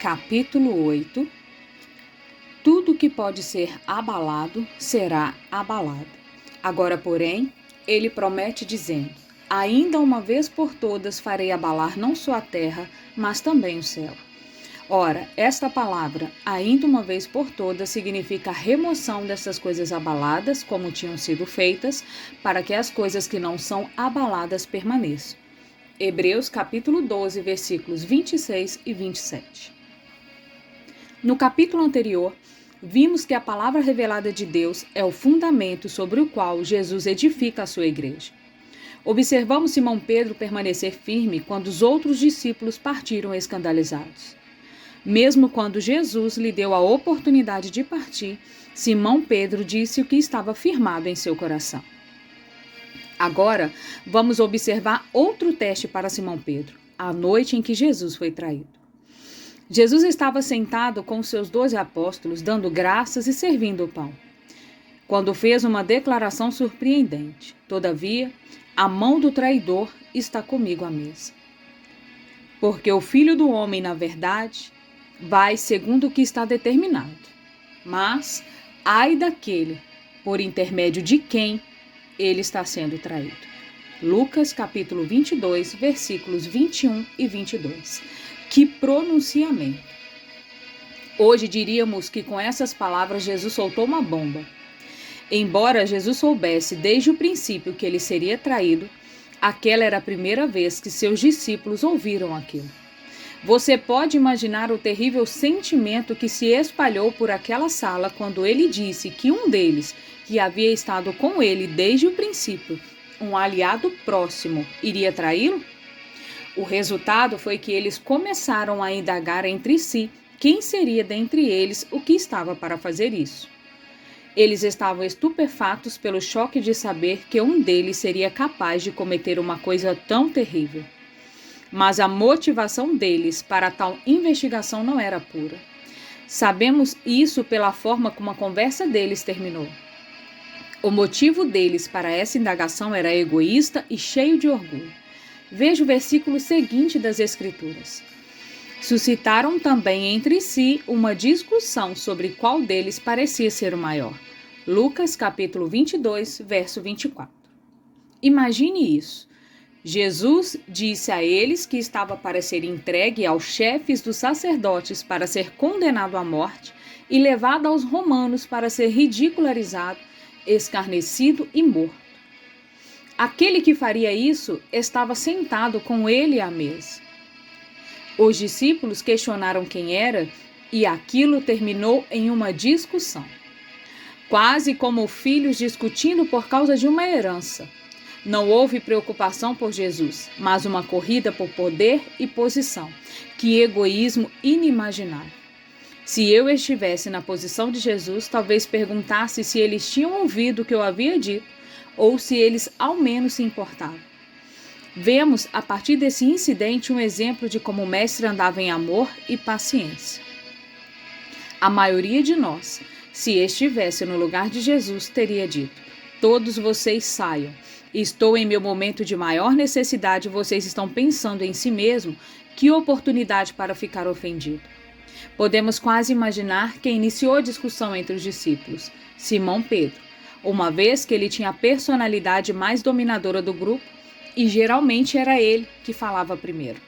Capítulo 8 Tudo que pode ser abalado será abalado. Agora, porém, ele promete, dizendo: Ainda uma vez por todas farei abalar não só a terra, mas também o céu. Ora, esta palavra, ainda uma vez por todas, significa a remoção dessas coisas abaladas, como tinham sido feitas, para que as coisas que não são abaladas permaneçam. Hebreus capítulo 12, versículos 26 e 27. No capítulo anterior, vimos que a palavra revelada de Deus é o fundamento sobre o qual Jesus edifica a sua igreja. Observamos Simão Pedro permanecer firme quando os outros discípulos partiram escandalizados. Mesmo quando Jesus lhe deu a oportunidade de partir, Simão Pedro disse o que estava firmado em seu coração. Agora, vamos observar outro teste para Simão Pedro, a noite em que Jesus foi traído. Jesus estava sentado com seus doze apóstolos, dando graças e servindo o pão, quando fez uma declaração surpreendente. Todavia, a mão do traidor está comigo à mesa. Porque o filho do homem, na verdade, vai segundo o que está determinado. Mas, ai daquele por intermédio de quem ele está sendo traído. Lucas capítulo 22, versículos 21 e 22. Que pronunciamento! Hoje diríamos que com essas palavras Jesus soltou uma bomba. Embora Jesus soubesse desde o princípio que ele seria traído, aquela era a primeira vez que seus discípulos ouviram aquilo. Você pode imaginar o terrível sentimento que se espalhou por aquela sala quando ele disse que um deles, que havia estado com ele desde o princípio, um aliado próximo, iria traí-lo? O resultado foi que eles começaram a indagar entre si quem seria dentre eles o que estava para fazer isso. Eles estavam estupefatos pelo choque de saber que um deles seria capaz de cometer uma coisa tão terrível. Mas a motivação deles para tal investigação não era pura. Sabemos isso pela forma como a conversa deles terminou. O motivo deles para essa indagação era egoísta e cheio de orgulho. Veja o versículo seguinte das Escrituras suscitaram também entre si uma discussão sobre qual deles parecia ser o maior. Lucas capítulo 22, verso 24. Imagine isso. Jesus disse a eles que estava para ser entregue aos chefes dos sacerdotes para ser condenado à morte e levado aos romanos para ser ridicularizado, escarnecido e morto. Aquele que faria isso estava sentado com ele à mesa. Os discípulos questionaram quem era e aquilo terminou em uma discussão. Quase como filhos discutindo por causa de uma herança. Não houve preocupação por Jesus, mas uma corrida por poder e posição. Que egoísmo inimaginável. Se eu estivesse na posição de Jesus, talvez perguntasse se eles tinham ouvido o que eu havia dito ou se eles ao menos se importavam. Vemos a partir desse incidente um exemplo de como o mestre andava em amor e paciência. A maioria de nós, se estivesse no lugar de Jesus, teria dito: Todos vocês saiam. Estou em meu momento de maior necessidade, vocês estão pensando em si mesmo. Que oportunidade para ficar ofendido. Podemos quase imaginar quem iniciou a discussão entre os discípulos, Simão Pedro, uma vez que ele tinha a personalidade mais dominadora do grupo e geralmente era ele que falava primeiro.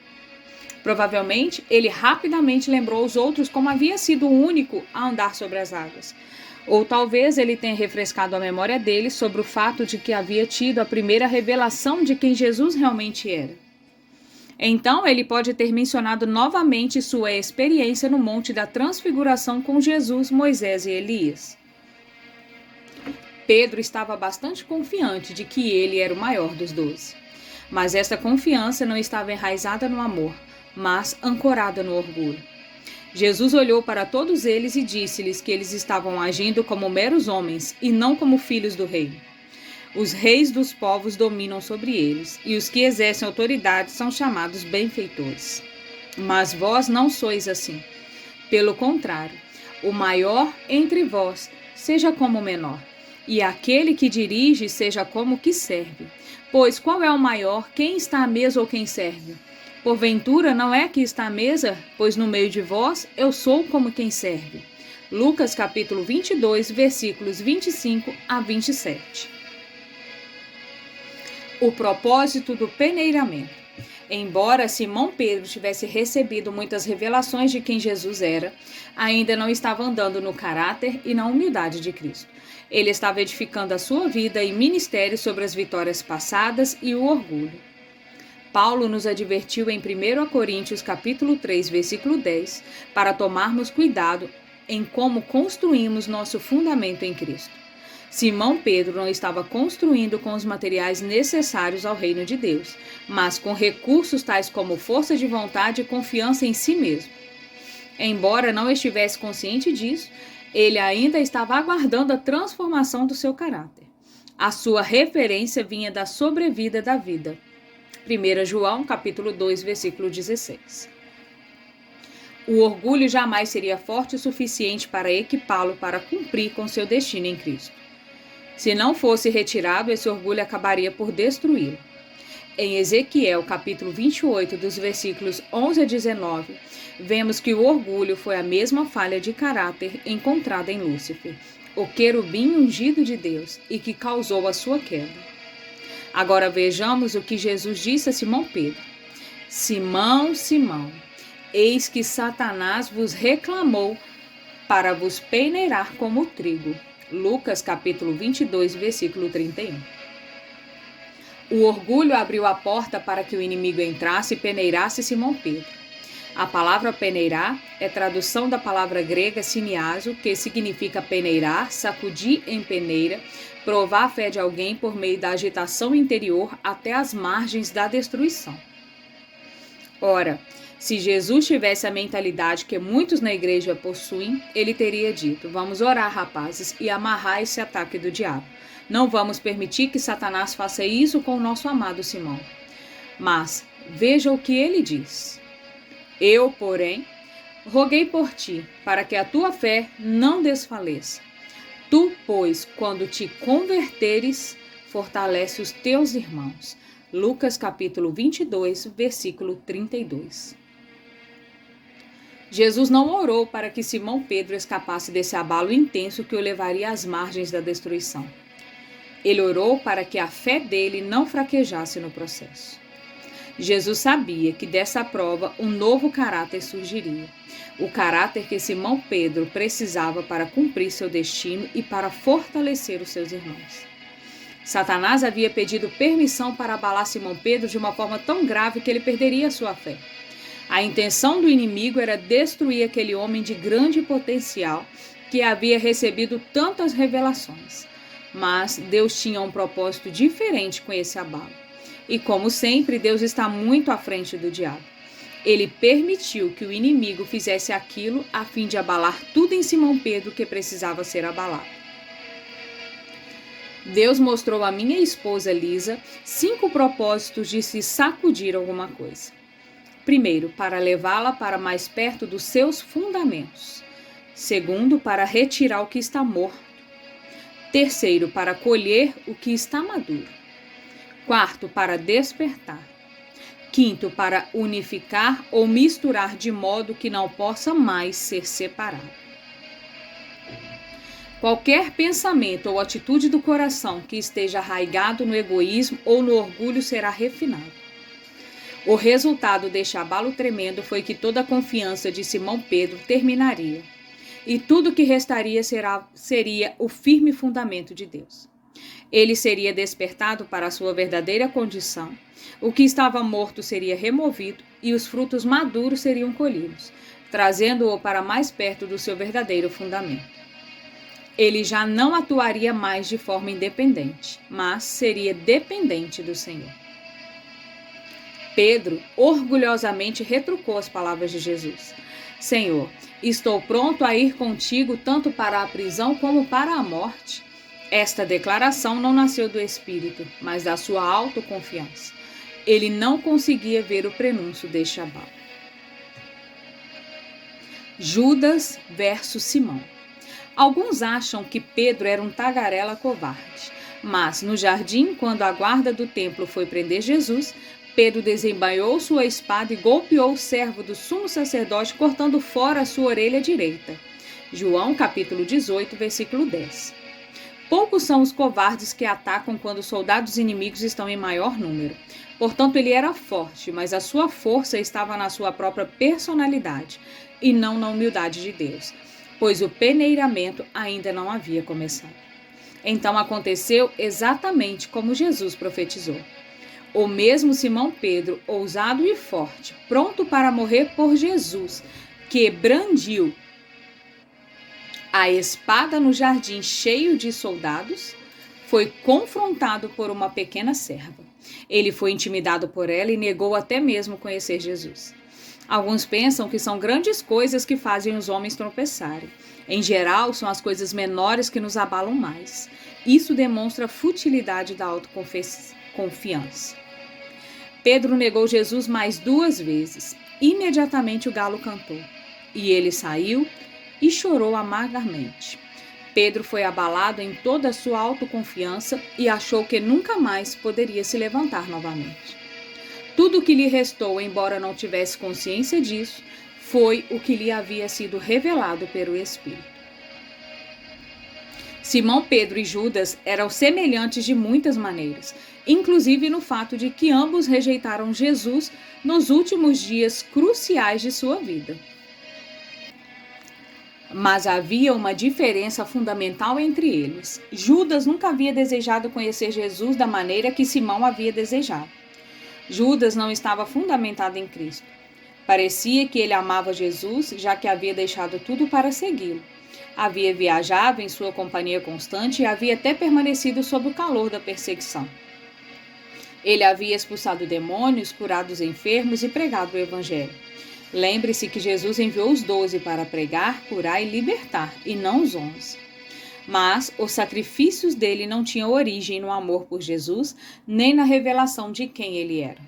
Provavelmente ele rapidamente lembrou os outros como havia sido o único a andar sobre as águas. Ou talvez ele tenha refrescado a memória dele sobre o fato de que havia tido a primeira revelação de quem Jesus realmente era. Então ele pode ter mencionado novamente sua experiência no Monte da Transfiguração com Jesus, Moisés e Elias. Pedro estava bastante confiante de que ele era o maior dos doze. Mas esta confiança não estava enraizada no amor, mas ancorada no orgulho. Jesus olhou para todos eles e disse-lhes que eles estavam agindo como meros homens e não como filhos do rei. Os reis dos povos dominam sobre eles, e os que exercem autoridade são chamados benfeitores. Mas vós não sois assim. Pelo contrário, o maior entre vós seja como o menor, e aquele que dirige seja como que serve. Pois qual é o maior, quem está à mesa ou quem serve? Porventura não é que está a mesa, pois no meio de vós eu sou como quem serve. Lucas capítulo 22, versículos 25 a 27. O propósito do peneiramento. Embora Simão Pedro tivesse recebido muitas revelações de quem Jesus era, ainda não estava andando no caráter e na humildade de Cristo. Ele estava edificando a sua vida e ministério sobre as vitórias passadas e o orgulho. Paulo nos advertiu em 1 Coríntios capítulo 3, versículo 10, para tomarmos cuidado em como construímos nosso fundamento em Cristo. Simão Pedro não estava construindo com os materiais necessários ao reino de Deus, mas com recursos tais como força de vontade e confiança em si mesmo. Embora não estivesse consciente disso, ele ainda estava aguardando a transformação do seu caráter. A sua referência vinha da sobrevida da vida. 1 João, capítulo 2, versículo 16. O orgulho jamais seria forte o suficiente para equipá-lo para cumprir com seu destino em Cristo. Se não fosse retirado, esse orgulho acabaria por destruí-lo. Em Ezequiel, capítulo 28, dos versículos 11 a 19, vemos que o orgulho foi a mesma falha de caráter encontrada em Lúcifer, o querubim ungido de Deus, e que causou a sua queda. Agora vejamos o que Jesus disse a Simão Pedro: Simão, Simão, eis que Satanás vos reclamou para vos peneirar como trigo. Lucas capítulo 22, versículo 31. O orgulho abriu a porta para que o inimigo entrasse e peneirasse Simão Pedro. A palavra peneirar é tradução da palavra grega siniaso, que significa peneirar, sacudir em peneira, provar a fé de alguém por meio da agitação interior até as margens da destruição. Ora, se Jesus tivesse a mentalidade que muitos na igreja possuem, ele teria dito: Vamos orar, rapazes, e amarrar esse ataque do diabo. Não vamos permitir que Satanás faça isso com o nosso amado Simão. Mas veja o que ele diz. Eu, porém, roguei por ti, para que a tua fé não desfaleça. Tu, pois, quando te converteres, fortalece os teus irmãos. Lucas capítulo 22, versículo 32. Jesus não orou para que Simão Pedro escapasse desse abalo intenso que o levaria às margens da destruição. Ele orou para que a fé dele não fraquejasse no processo. Jesus sabia que dessa prova um novo caráter surgiria. O caráter que Simão Pedro precisava para cumprir seu destino e para fortalecer os seus irmãos. Satanás havia pedido permissão para abalar Simão Pedro de uma forma tão grave que ele perderia sua fé. A intenção do inimigo era destruir aquele homem de grande potencial que havia recebido tantas revelações. Mas Deus tinha um propósito diferente com esse abalo. E como sempre, Deus está muito à frente do diabo. Ele permitiu que o inimigo fizesse aquilo a fim de abalar tudo em Simão Pedro que precisava ser abalado. Deus mostrou a minha esposa Lisa cinco propósitos de se sacudir alguma coisa. Primeiro, para levá-la para mais perto dos seus fundamentos. Segundo, para retirar o que está morto. Terceiro, para colher o que está maduro. Quarto, para despertar. Quinto, para unificar ou misturar de modo que não possa mais ser separado. Qualquer pensamento ou atitude do coração que esteja arraigado no egoísmo ou no orgulho será refinado. O resultado deste abalo tremendo foi que toda a confiança de Simão Pedro terminaria, e tudo que restaria será, seria o firme fundamento de Deus. Ele seria despertado para a sua verdadeira condição, o que estava morto seria removido e os frutos maduros seriam colhidos, trazendo-o para mais perto do seu verdadeiro fundamento. Ele já não atuaria mais de forma independente, mas seria dependente do Senhor. Pedro orgulhosamente retrucou as palavras de Jesus: Senhor, estou pronto a ir contigo tanto para a prisão como para a morte. Esta declaração não nasceu do espírito, mas da sua autoconfiança. Ele não conseguia ver o prenúncio deste abalo. Judas versus Simão. Alguns acham que Pedro era um tagarela covarde, mas no jardim, quando a guarda do templo foi prender Jesus, Pedro desembainhou sua espada e golpeou o servo do sumo sacerdote, cortando fora a sua orelha direita. João capítulo 18, versículo 10. Poucos são os covardes que atacam quando soldados inimigos estão em maior número. Portanto, ele era forte, mas a sua força estava na sua própria personalidade e não na humildade de Deus, pois o peneiramento ainda não havia começado. Então aconteceu exatamente como Jesus profetizou. O mesmo Simão Pedro, ousado e forte, pronto para morrer por Jesus, que brandiu a espada no jardim cheio de soldados, foi confrontado por uma pequena serva. Ele foi intimidado por ela e negou até mesmo conhecer Jesus. Alguns pensam que são grandes coisas que fazem os homens tropeçarem. Em geral, são as coisas menores que nos abalam mais. Isso demonstra a futilidade da autoconfiança. Pedro negou Jesus mais duas vezes. Imediatamente o galo cantou. E ele saiu e chorou amargamente. Pedro foi abalado em toda a sua autoconfiança e achou que nunca mais poderia se levantar novamente. Tudo o que lhe restou, embora não tivesse consciência disso, foi o que lhe havia sido revelado pelo Espírito. Simão Pedro e Judas eram semelhantes de muitas maneiras, inclusive no fato de que ambos rejeitaram Jesus nos últimos dias cruciais de sua vida. Mas havia uma diferença fundamental entre eles. Judas nunca havia desejado conhecer Jesus da maneira que Simão havia desejado. Judas não estava fundamentado em Cristo. Parecia que ele amava Jesus, já que havia deixado tudo para segui-lo. Havia viajado em sua companhia constante e havia até permanecido sob o calor da perseguição. Ele havia expulsado demônios, curado os enfermos e pregado o Evangelho. Lembre-se que Jesus enviou os doze para pregar, curar e libertar, e não os onze. Mas os sacrifícios dele não tinham origem no amor por Jesus, nem na revelação de quem ele era.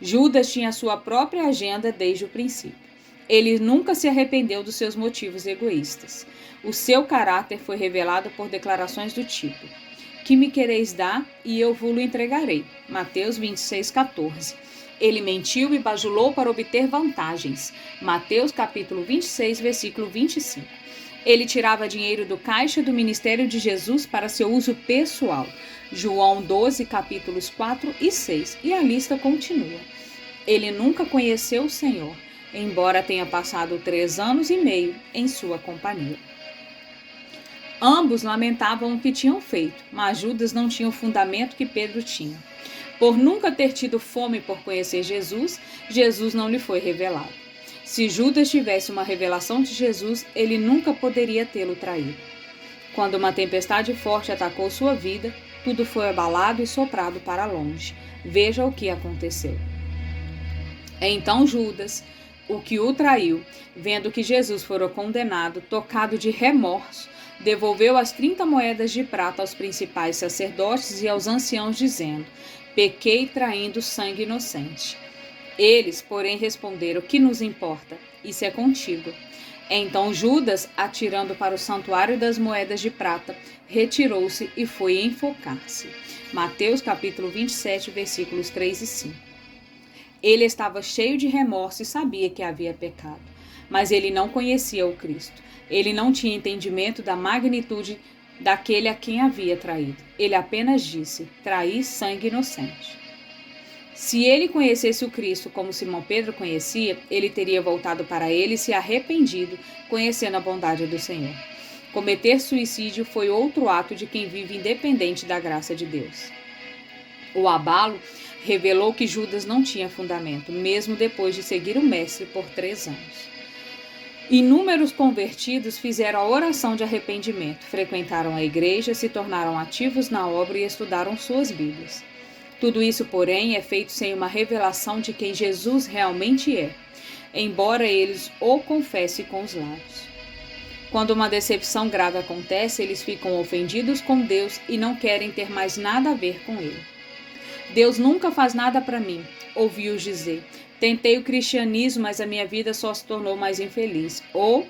Judas tinha sua própria agenda desde o princípio. Ele nunca se arrependeu dos seus motivos egoístas. O seu caráter foi revelado por declarações do tipo: Que me quereis dar e eu vos entregarei. Mateus 26, 14. Ele mentiu e bajulou para obter vantagens. Mateus capítulo 26, versículo 25. Ele tirava dinheiro do caixa do ministério de Jesus para seu uso pessoal. João 12, capítulos 4 e 6. E a lista continua. Ele nunca conheceu o Senhor embora tenha passado três anos e meio em sua companhia. Ambos lamentavam o que tinham feito, mas Judas não tinha o fundamento que Pedro tinha. Por nunca ter tido fome por conhecer Jesus, Jesus não lhe foi revelado. Se Judas tivesse uma revelação de Jesus, ele nunca poderia tê-lo traído. Quando uma tempestade forte atacou sua vida, tudo foi abalado e soprado para longe. Veja o que aconteceu. Então Judas, o que o traiu, vendo que Jesus fora condenado, tocado de remorso, devolveu as trinta moedas de prata aos principais sacerdotes e aos anciãos, dizendo: Pequei traindo sangue inocente. Eles, porém, responderam: Que nos importa? Isso é contigo. Então Judas, atirando para o santuário das moedas de prata, retirou-se e foi enfocar-se. Mateus capítulo 27, versículos 3 e 5. Ele estava cheio de remorso e sabia que havia pecado, mas ele não conhecia o Cristo. Ele não tinha entendimento da magnitude daquele a quem havia traído. Ele apenas disse: traí sangue inocente. Se ele conhecesse o Cristo como Simão Pedro conhecia, ele teria voltado para ele e se arrependido, conhecendo a bondade do Senhor. Cometer suicídio foi outro ato de quem vive independente da graça de Deus. O abalo revelou que Judas não tinha fundamento, mesmo depois de seguir o Mestre por três anos. Inúmeros convertidos fizeram a oração de arrependimento, frequentaram a igreja, se tornaram ativos na obra e estudaram suas Bíblias. Tudo isso, porém, é feito sem uma revelação de quem Jesus realmente é, embora eles o confessem com os lábios. Quando uma decepção grave acontece, eles ficam ofendidos com Deus e não querem ter mais nada a ver com Ele. Deus nunca faz nada para mim, ouvi-os dizer. Tentei o cristianismo, mas a minha vida só se tornou mais infeliz. Ou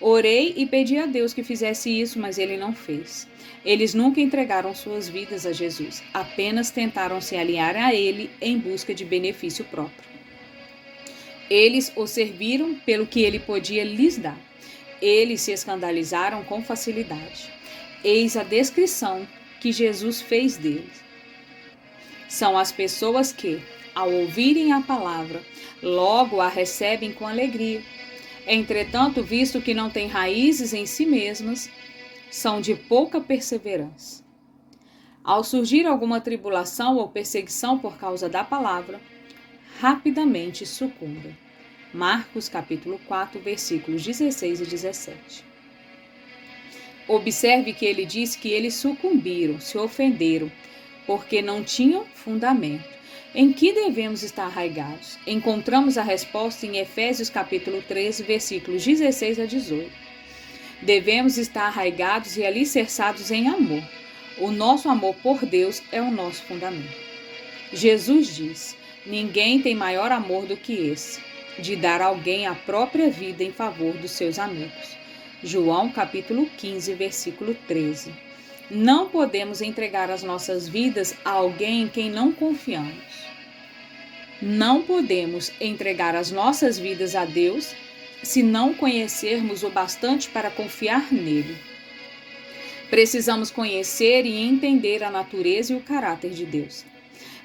Orei e pedi a Deus que fizesse isso, mas ele não fez. Eles nunca entregaram suas vidas a Jesus, apenas tentaram se alinhar a ele em busca de benefício próprio. Eles o serviram pelo que ele podia lhes dar. Eles se escandalizaram com facilidade. Eis a descrição que Jesus fez deles. São as pessoas que, ao ouvirem a palavra, logo a recebem com alegria. Entretanto, visto que não têm raízes em si mesmas, são de pouca perseverança. Ao surgir alguma tribulação ou perseguição por causa da palavra, rapidamente sucumbe. Marcos capítulo 4, versículos 16 e 17. Observe que ele diz que eles sucumbiram, se ofenderam, porque não tinham fundamento. Em que devemos estar arraigados? Encontramos a resposta em Efésios capítulo 13, versículos 16 a 18. Devemos estar arraigados e alicerçados em amor. O nosso amor por Deus é o nosso fundamento. Jesus diz: Ninguém tem maior amor do que esse, de dar alguém a própria vida em favor dos seus amigos. João capítulo 15, versículo 13. Não podemos entregar as nossas vidas a alguém em quem não confiamos. Não podemos entregar as nossas vidas a Deus se não conhecermos o bastante para confiar nele. Precisamos conhecer e entender a natureza e o caráter de Deus.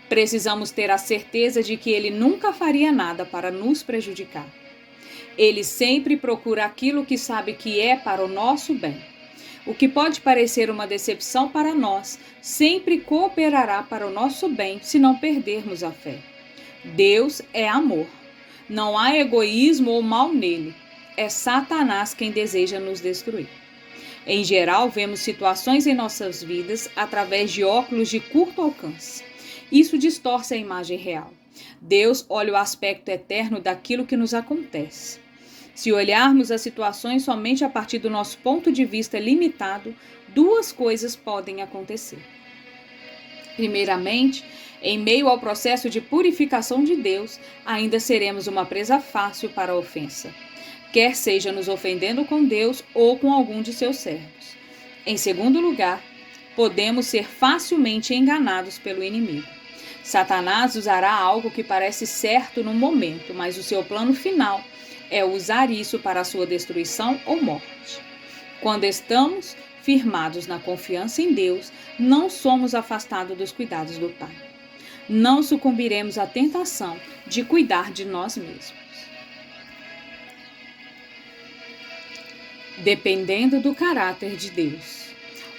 Precisamos ter a certeza de que ele nunca faria nada para nos prejudicar. Ele sempre procura aquilo que sabe que é para o nosso bem. O que pode parecer uma decepção para nós sempre cooperará para o nosso bem se não perdermos a fé. Deus é amor. Não há egoísmo ou mal nele. É Satanás quem deseja nos destruir. Em geral, vemos situações em nossas vidas através de óculos de curto alcance. Isso distorce a imagem real. Deus olha o aspecto eterno daquilo que nos acontece. Se olharmos as situações somente a partir do nosso ponto de vista limitado, duas coisas podem acontecer. Primeiramente, em meio ao processo de purificação de Deus, ainda seremos uma presa fácil para a ofensa, quer seja nos ofendendo com Deus ou com algum de seus servos. Em segundo lugar, podemos ser facilmente enganados pelo inimigo. Satanás usará algo que parece certo no momento, mas o seu plano final é usar isso para a sua destruição ou morte. Quando estamos firmados na confiança em Deus, não somos afastados dos cuidados do Pai não sucumbiremos à tentação de cuidar de nós mesmos. Dependendo do caráter de Deus.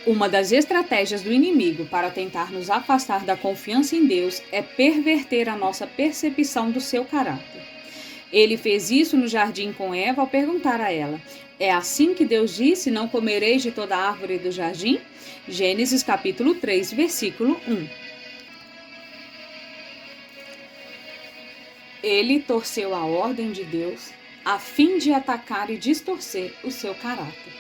Uma das estratégias do inimigo para tentar nos afastar da confiança em Deus é perverter a nossa percepção do seu caráter. Ele fez isso no jardim com Eva ao perguntar a ela: É assim que Deus disse: Não comereis de toda árvore do jardim? Gênesis capítulo 3, versículo 1. Ele torceu a ordem de Deus a fim de atacar e distorcer o seu caráter.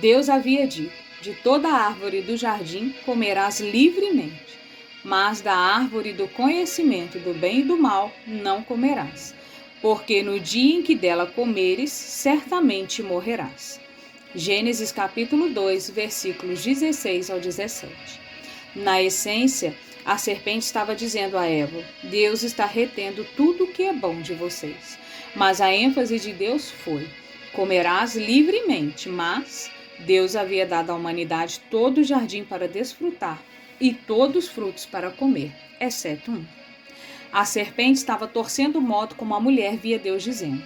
Deus havia dito: De toda árvore do jardim comerás livremente, mas da árvore do conhecimento do bem e do mal não comerás, porque no dia em que dela comeres, certamente morrerás. Gênesis capítulo 2, versículos 16 ao 17. Na essência, a serpente estava dizendo a Eva: Deus está retendo tudo o que é bom de vocês. Mas a ênfase de Deus foi: comerás livremente, mas Deus havia dado à humanidade todo o jardim para desfrutar e todos os frutos para comer, exceto um. A serpente estava torcendo o modo como a mulher via Deus dizendo: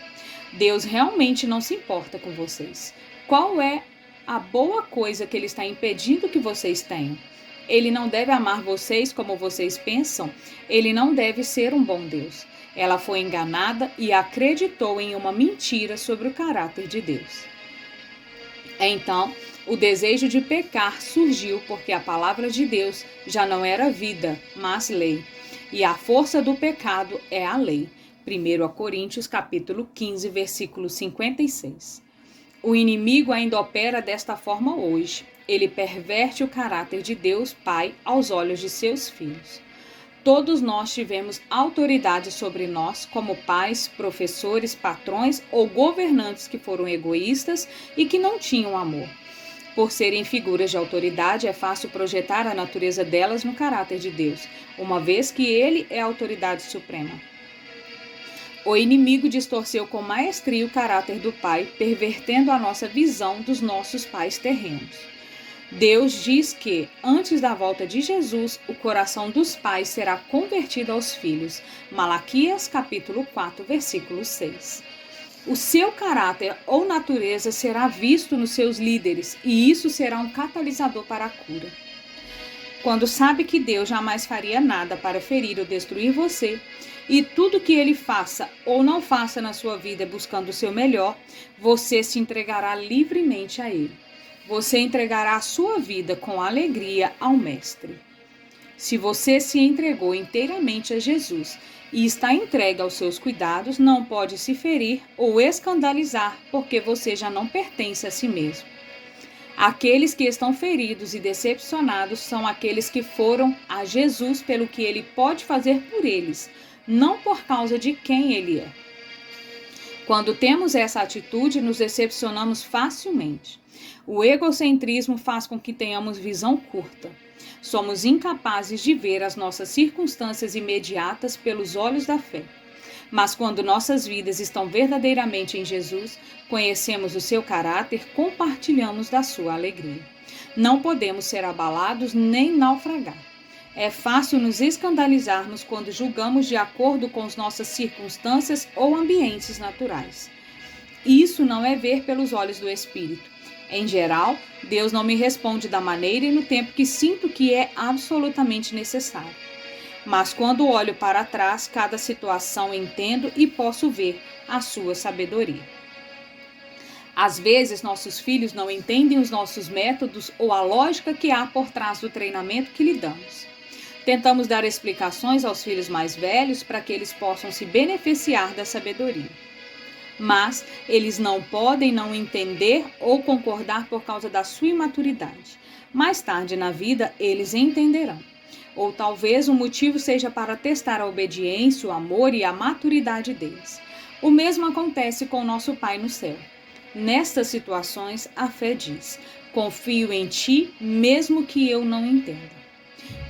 Deus realmente não se importa com vocês. Qual é a boa coisa que ele está impedindo que vocês tenham? Ele não deve amar vocês como vocês pensam. Ele não deve ser um bom Deus. Ela foi enganada e acreditou em uma mentira sobre o caráter de Deus. Então, o desejo de pecar surgiu porque a palavra de Deus já não era vida, mas lei. E a força do pecado é a lei. 1 Coríntios capítulo 15, versículo 56. O inimigo ainda opera desta forma hoje. Ele perverte o caráter de Deus Pai aos olhos de seus filhos. Todos nós tivemos autoridade sobre nós, como pais, professores, patrões ou governantes que foram egoístas e que não tinham amor. Por serem figuras de autoridade, é fácil projetar a natureza delas no caráter de Deus, uma vez que Ele é a autoridade suprema. O inimigo distorceu com maestria o caráter do Pai, pervertendo a nossa visão dos nossos pais terrenos. Deus diz que, antes da volta de Jesus, o coração dos pais será convertido aos filhos. Malaquias capítulo 4, versículo 6. O seu caráter ou natureza será visto nos seus líderes, e isso será um catalisador para a cura. Quando sabe que Deus jamais faria nada para ferir ou destruir você, e tudo que ele faça ou não faça na sua vida buscando o seu melhor, você se entregará livremente a ele você entregará a sua vida com alegria ao Mestre. Se você se entregou inteiramente a Jesus e está entregue aos seus cuidados, não pode se ferir ou escandalizar, porque você já não pertence a si mesmo. Aqueles que estão feridos e decepcionados são aqueles que foram a Jesus pelo que ele pode fazer por eles, não por causa de quem ele é. Quando temos essa atitude, nos decepcionamos facilmente. O egocentrismo faz com que tenhamos visão curta. Somos incapazes de ver as nossas circunstâncias imediatas pelos olhos da fé. Mas quando nossas vidas estão verdadeiramente em Jesus, conhecemos o seu caráter, compartilhamos da sua alegria. Não podemos ser abalados nem naufragar. É fácil nos escandalizarmos quando julgamos de acordo com as nossas circunstâncias ou ambientes naturais. Isso não é ver pelos olhos do Espírito em geral, Deus não me responde da maneira e no tempo que sinto que é absolutamente necessário. Mas quando olho para trás, cada situação entendo e posso ver a sua sabedoria. Às vezes, nossos filhos não entendem os nossos métodos ou a lógica que há por trás do treinamento que lhe damos. Tentamos dar explicações aos filhos mais velhos para que eles possam se beneficiar da sabedoria mas eles não podem não entender ou concordar por causa da sua imaturidade. Mais tarde na vida, eles entenderão. Ou talvez o motivo seja para testar a obediência, o amor e a maturidade deles. O mesmo acontece com nosso Pai no céu. Nestas situações, a fé diz: Confio em ti, mesmo que eu não entenda.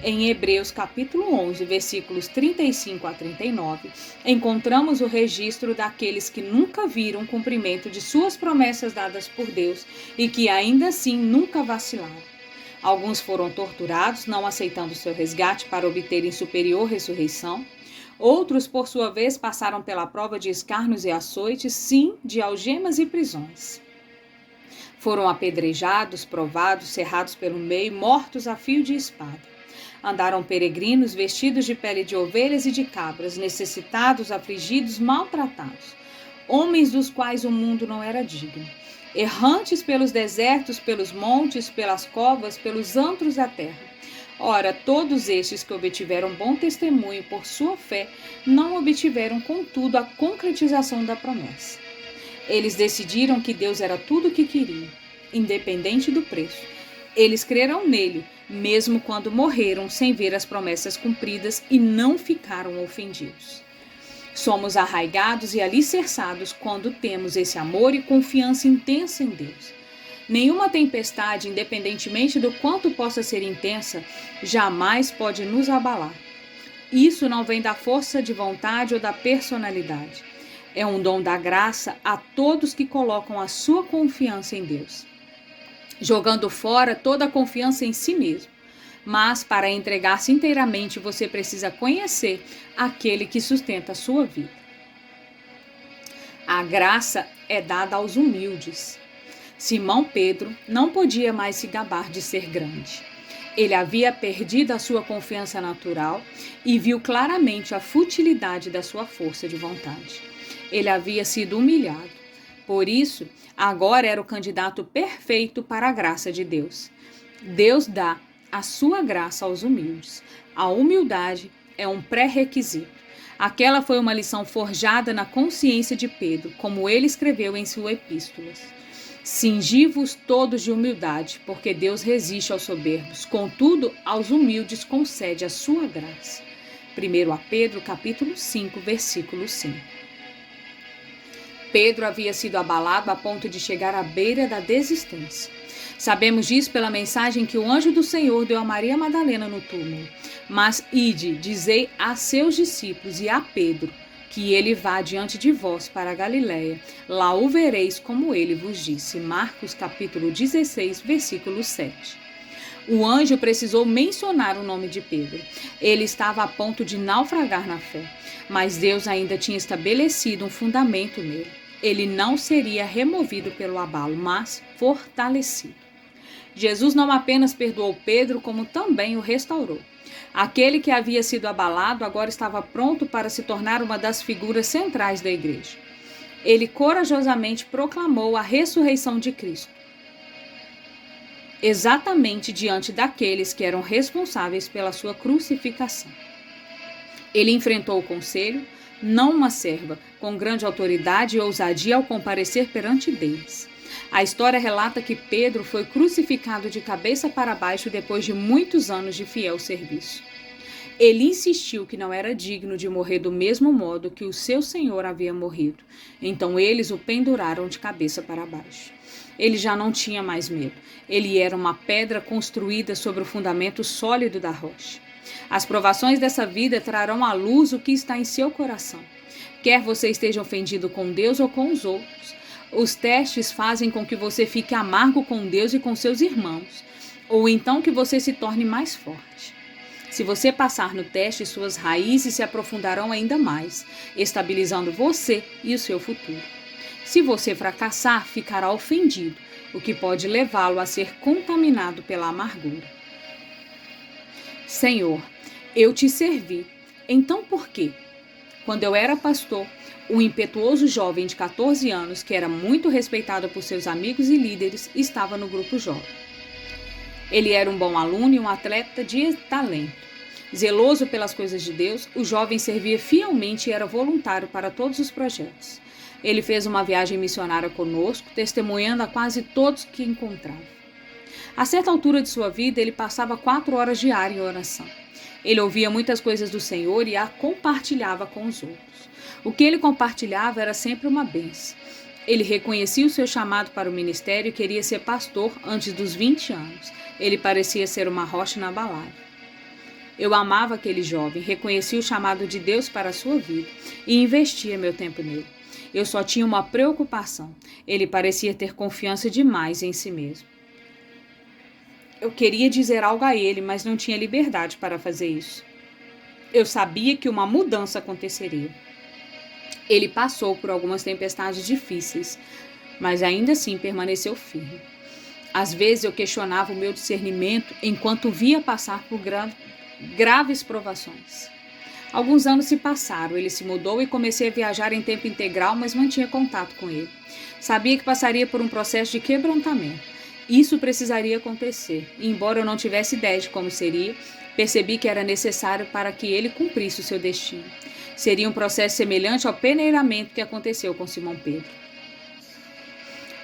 Em Hebreus capítulo 11, versículos 35 a 39, encontramos o registro daqueles que nunca viram o cumprimento de suas promessas dadas por Deus e que ainda assim nunca vacilaram. Alguns foram torturados, não aceitando seu resgate para obterem superior ressurreição. Outros, por sua vez, passaram pela prova de escarnos e açoites, sim, de algemas e prisões. Foram apedrejados, provados, cerrados pelo meio, mortos a fio de espada. Andaram peregrinos vestidos de pele de ovelhas e de cabras, necessitados, afligidos, maltratados, homens dos quais o mundo não era digno. Errantes pelos desertos, pelos montes, pelas covas, pelos antros da terra. Ora, todos estes que obtiveram bom testemunho por sua fé, não obtiveram, contudo, a concretização da promessa. Eles decidiram que Deus era tudo o que queriam, independente do preço. Eles creram nele, mesmo quando morreram sem ver as promessas cumpridas e não ficaram ofendidos. Somos arraigados e alicerçados quando temos esse amor e confiança intensa em Deus. Nenhuma tempestade, independentemente do quanto possa ser intensa, jamais pode nos abalar. Isso não vem da força de vontade ou da personalidade. É um dom da graça a todos que colocam a sua confiança em Deus jogando fora toda a confiança em si mesmo. Mas para entregar-se inteiramente, você precisa conhecer aquele que sustenta a sua vida. A graça é dada aos humildes. Simão Pedro não podia mais se gabar de ser grande. Ele havia perdido a sua confiança natural e viu claramente a futilidade da sua força de vontade. Ele havia sido humilhado. Por isso, agora era o candidato perfeito para a graça de Deus. Deus dá a sua graça aos humildes. A humildade é um pré-requisito. Aquela foi uma lição forjada na consciência de Pedro, como ele escreveu em suas epístolas. Cingi-vos todos de humildade, porque Deus resiste aos soberbos, contudo, aos humildes concede a sua graça. 1 a Pedro, capítulo 5, versículo 5. Pedro havia sido abalado a ponto de chegar à beira da desistência. Sabemos disso pela mensagem que o anjo do Senhor deu a Maria Madalena no túmulo. Mas ide, dizei a seus discípulos e a Pedro que ele vá diante de vós para a Galiléia. Lá o vereis como ele vos disse. Marcos capítulo 16, versículo 7. O anjo precisou mencionar o nome de Pedro. Ele estava a ponto de naufragar na fé, mas Deus ainda tinha estabelecido um fundamento nele. Ele não seria removido pelo abalo, mas fortalecido. Jesus não apenas perdoou Pedro, como também o restaurou. Aquele que havia sido abalado agora estava pronto para se tornar uma das figuras centrais da igreja. Ele corajosamente proclamou a ressurreição de Cristo, exatamente diante daqueles que eram responsáveis pela sua crucificação. Ele enfrentou o conselho, não uma serva, com grande autoridade e ousadia ao comparecer perante deles. A história relata que Pedro foi crucificado de cabeça para baixo depois de muitos anos de fiel serviço. Ele insistiu que não era digno de morrer do mesmo modo que o seu senhor havia morrido. Então eles o penduraram de cabeça para baixo. Ele já não tinha mais medo. Ele era uma pedra construída sobre o fundamento sólido da rocha. As provações dessa vida trarão à luz o que está em seu coração. Quer você esteja ofendido com Deus ou com os outros, os testes fazem com que você fique amargo com Deus e com seus irmãos, ou então que você se torne mais forte. Se você passar no teste, suas raízes se aprofundarão ainda mais, estabilizando você e o seu futuro. Se você fracassar, ficará ofendido, o que pode levá-lo a ser contaminado pela amargura. Senhor, eu te servi, então por quê? Quando eu era pastor, um impetuoso jovem de 14 anos, que era muito respeitado por seus amigos e líderes, estava no grupo jovem. Ele era um bom aluno e um atleta de talento. Zeloso pelas coisas de Deus, o jovem servia fielmente e era voluntário para todos os projetos. Ele fez uma viagem missionária conosco, testemunhando a quase todos que encontrava. A certa altura de sua vida, ele passava quatro horas diárias em oração. Ele ouvia muitas coisas do Senhor e a compartilhava com os outros. O que ele compartilhava era sempre uma benção. Ele reconhecia o seu chamado para o ministério e queria ser pastor antes dos 20 anos. Ele parecia ser uma rocha inabalável. Eu amava aquele jovem, reconhecia o chamado de Deus para a sua vida e investia meu tempo nele. Eu só tinha uma preocupação. Ele parecia ter confiança demais em si mesmo. Eu queria dizer algo a ele, mas não tinha liberdade para fazer isso. Eu sabia que uma mudança aconteceria. Ele passou por algumas tempestades difíceis, mas ainda assim permaneceu firme. Às vezes eu questionava o meu discernimento enquanto via passar por graves provações. Alguns anos se passaram, ele se mudou e comecei a viajar em tempo integral, mas mantinha contato com ele. Sabia que passaria por um processo de quebrantamento. Isso precisaria acontecer, e embora eu não tivesse ideia de como seria, percebi que era necessário para que ele cumprisse o seu destino. Seria um processo semelhante ao peneiramento que aconteceu com Simão Pedro.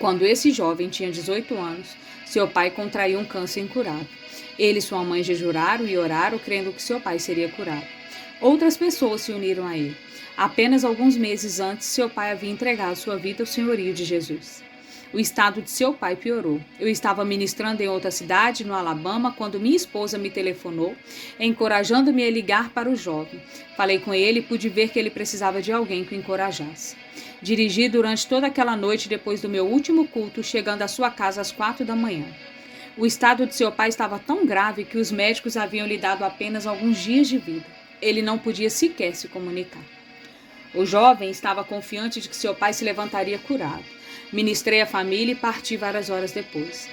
Quando esse jovem tinha 18 anos, seu pai contraiu um câncer incurável. Ele e sua mãe jejuraram e oraram, crendo que seu pai seria curado. Outras pessoas se uniram a ele. Apenas alguns meses antes, seu pai havia entregado sua vida ao senhorio de Jesus. O estado de seu pai piorou. Eu estava ministrando em outra cidade, no Alabama, quando minha esposa me telefonou, encorajando-me a ligar para o jovem. Falei com ele e pude ver que ele precisava de alguém que o encorajasse. Dirigi durante toda aquela noite depois do meu último culto, chegando à sua casa às quatro da manhã. O estado de seu pai estava tão grave que os médicos haviam lhe dado apenas alguns dias de vida. Ele não podia sequer se comunicar. O jovem estava confiante de que seu pai se levantaria curado. Ministrei a família e parti várias horas depois.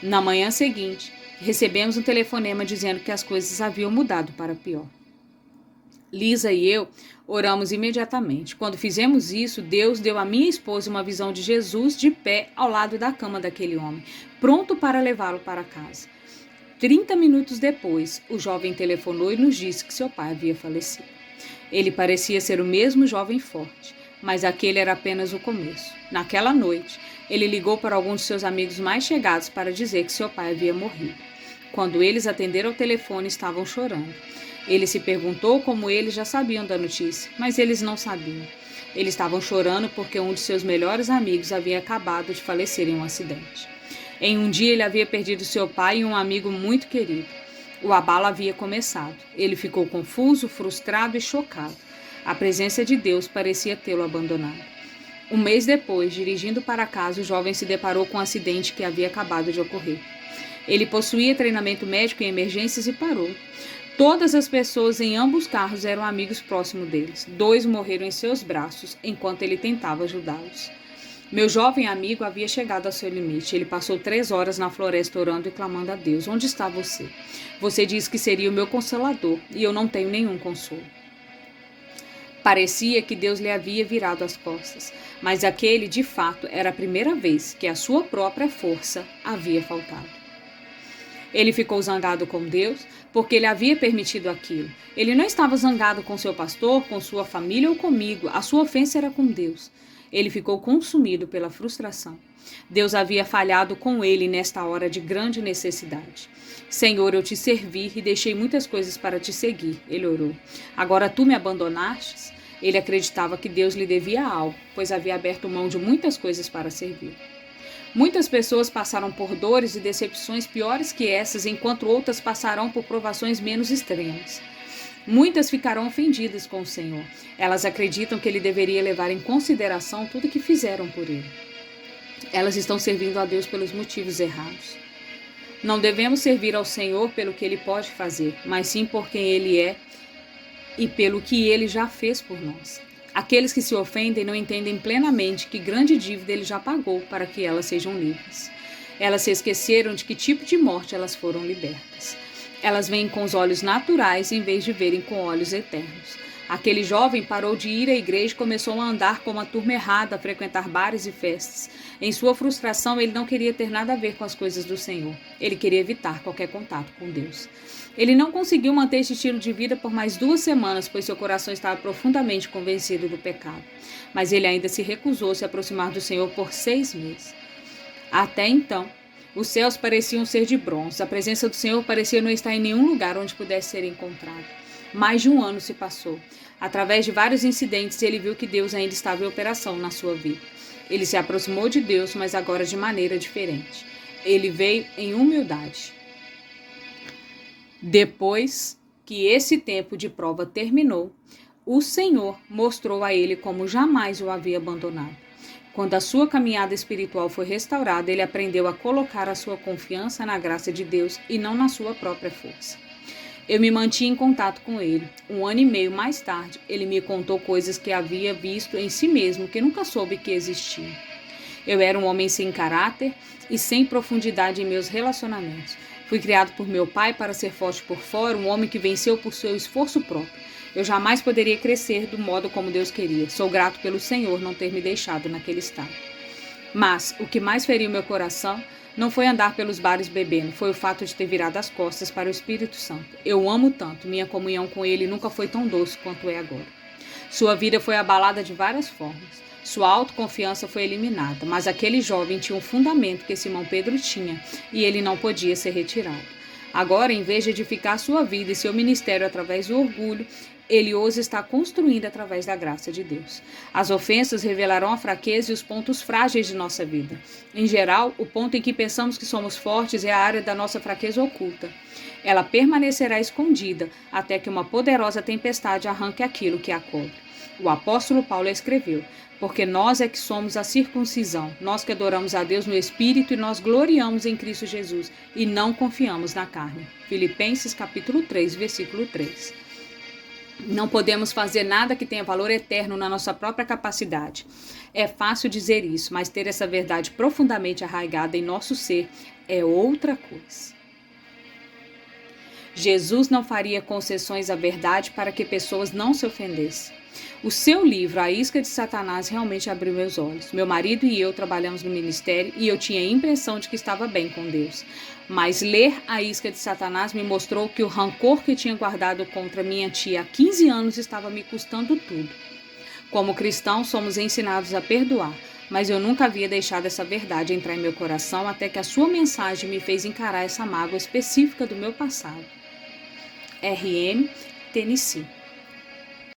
Na manhã seguinte, recebemos um telefonema dizendo que as coisas haviam mudado para pior. Lisa e eu oramos imediatamente. Quando fizemos isso, Deus deu à minha esposa uma visão de Jesus de pé ao lado da cama daquele homem, pronto para levá-lo para casa. Trinta minutos depois, o jovem telefonou e nos disse que seu pai havia falecido. Ele parecia ser o mesmo jovem forte, mas aquele era apenas o começo. Naquela noite, ele ligou para alguns de seus amigos mais chegados para dizer que seu pai havia morrido. Quando eles atenderam o telefone, estavam chorando. Ele se perguntou como eles já sabiam da notícia, mas eles não sabiam. Eles estavam chorando porque um de seus melhores amigos havia acabado de falecer em um acidente. Em um dia ele havia perdido seu pai e um amigo muito querido. O abalo havia começado. Ele ficou confuso, frustrado e chocado. A presença de Deus parecia tê-lo abandonado. Um mês depois, dirigindo para casa, o jovem se deparou com um acidente que havia acabado de ocorrer. Ele possuía treinamento médico em emergências e parou. Todas as pessoas em ambos carros eram amigos próximos deles. Dois morreram em seus braços enquanto ele tentava ajudá-los. Meu jovem amigo havia chegado ao seu limite. Ele passou três horas na floresta orando e clamando a Deus: Onde está você? Você disse que seria o meu consolador e eu não tenho nenhum consolo. Parecia que Deus lhe havia virado as costas, mas aquele, de fato, era a primeira vez que a sua própria força havia faltado. Ele ficou zangado com Deus porque ele havia permitido aquilo. Ele não estava zangado com seu pastor, com sua família ou comigo. A sua ofensa era com Deus. Ele ficou consumido pela frustração. Deus havia falhado com ele nesta hora de grande necessidade. Senhor, eu te servi e deixei muitas coisas para te seguir, ele orou. Agora tu me abandonastes? Ele acreditava que Deus lhe devia algo, pois havia aberto mão de muitas coisas para servir. Muitas pessoas passaram por dores e decepções piores que essas, enquanto outras passarão por provações menos extremas. Muitas ficarão ofendidas com o Senhor. Elas acreditam que ele deveria levar em consideração tudo que fizeram por ele. Elas estão servindo a Deus pelos motivos errados. Não devemos servir ao Senhor pelo que ele pode fazer, mas sim por quem ele é e pelo que ele já fez por nós. Aqueles que se ofendem não entendem plenamente que grande dívida ele já pagou para que elas sejam livres. Elas se esqueceram de que tipo de morte elas foram libertas. Elas veem com os olhos naturais em vez de verem com olhos eternos. Aquele jovem parou de ir à igreja e começou a andar com uma turma errada, a frequentar bares e festas. Em sua frustração, ele não queria ter nada a ver com as coisas do Senhor. Ele queria evitar qualquer contato com Deus. Ele não conseguiu manter este estilo de vida por mais duas semanas, pois seu coração estava profundamente convencido do pecado. Mas ele ainda se recusou a se aproximar do Senhor por seis meses. Até então, os céus pareciam ser de bronze, a presença do Senhor parecia não estar em nenhum lugar onde pudesse ser encontrado. Mais de um ano se passou. Através de vários incidentes, ele viu que Deus ainda estava em operação na sua vida. Ele se aproximou de Deus, mas agora de maneira diferente. Ele veio em humildade. Depois que esse tempo de prova terminou, o Senhor mostrou a ele como jamais o havia abandonado. Quando a sua caminhada espiritual foi restaurada, ele aprendeu a colocar a sua confiança na graça de Deus e não na sua própria força. Eu me mantinha em contato com ele. Um ano e meio mais tarde, ele me contou coisas que havia visto em si mesmo que nunca soube que existiam. Eu era um homem sem caráter e sem profundidade em meus relacionamentos. Fui criado por meu pai para ser forte por fora, um homem que venceu por seu esforço próprio. Eu jamais poderia crescer do modo como Deus queria. Sou grato pelo Senhor não ter me deixado naquele estado. Mas o que mais feriu meu coração não foi andar pelos bares bebendo, foi o fato de ter virado as costas para o Espírito Santo. Eu amo tanto, minha comunhão com ele nunca foi tão doce quanto é agora. Sua vida foi abalada de várias formas. Sua autoconfiança foi eliminada, mas aquele jovem tinha um fundamento que Simão Pedro tinha e ele não podia ser retirado. Agora, em vez de edificar sua vida e seu ministério através do orgulho, ele os está construindo através da graça de Deus. As ofensas revelarão a fraqueza e os pontos frágeis de nossa vida. Em geral, o ponto em que pensamos que somos fortes é a área da nossa fraqueza oculta. Ela permanecerá escondida até que uma poderosa tempestade arranque aquilo que a cobre. O apóstolo Paulo escreveu: porque nós é que somos a circuncisão, nós que adoramos a Deus no Espírito e nós gloriamos em Cristo Jesus e não confiamos na carne. Filipenses capítulo 3, versículo 3. Não podemos fazer nada que tenha valor eterno na nossa própria capacidade. É fácil dizer isso, mas ter essa verdade profundamente arraigada em nosso ser é outra coisa. Jesus não faria concessões à verdade para que pessoas não se ofendessem. O seu livro, A Isca de Satanás, realmente abriu meus olhos. Meu marido e eu trabalhamos no ministério e eu tinha a impressão de que estava bem com Deus. Mas ler A Isca de Satanás me mostrou que o rancor que tinha guardado contra minha tia há 15 anos estava me custando tudo. Como cristãos, somos ensinados a perdoar, mas eu nunca havia deixado essa verdade entrar em meu coração até que a sua mensagem me fez encarar essa mágoa específica do meu passado. RM Tennessee.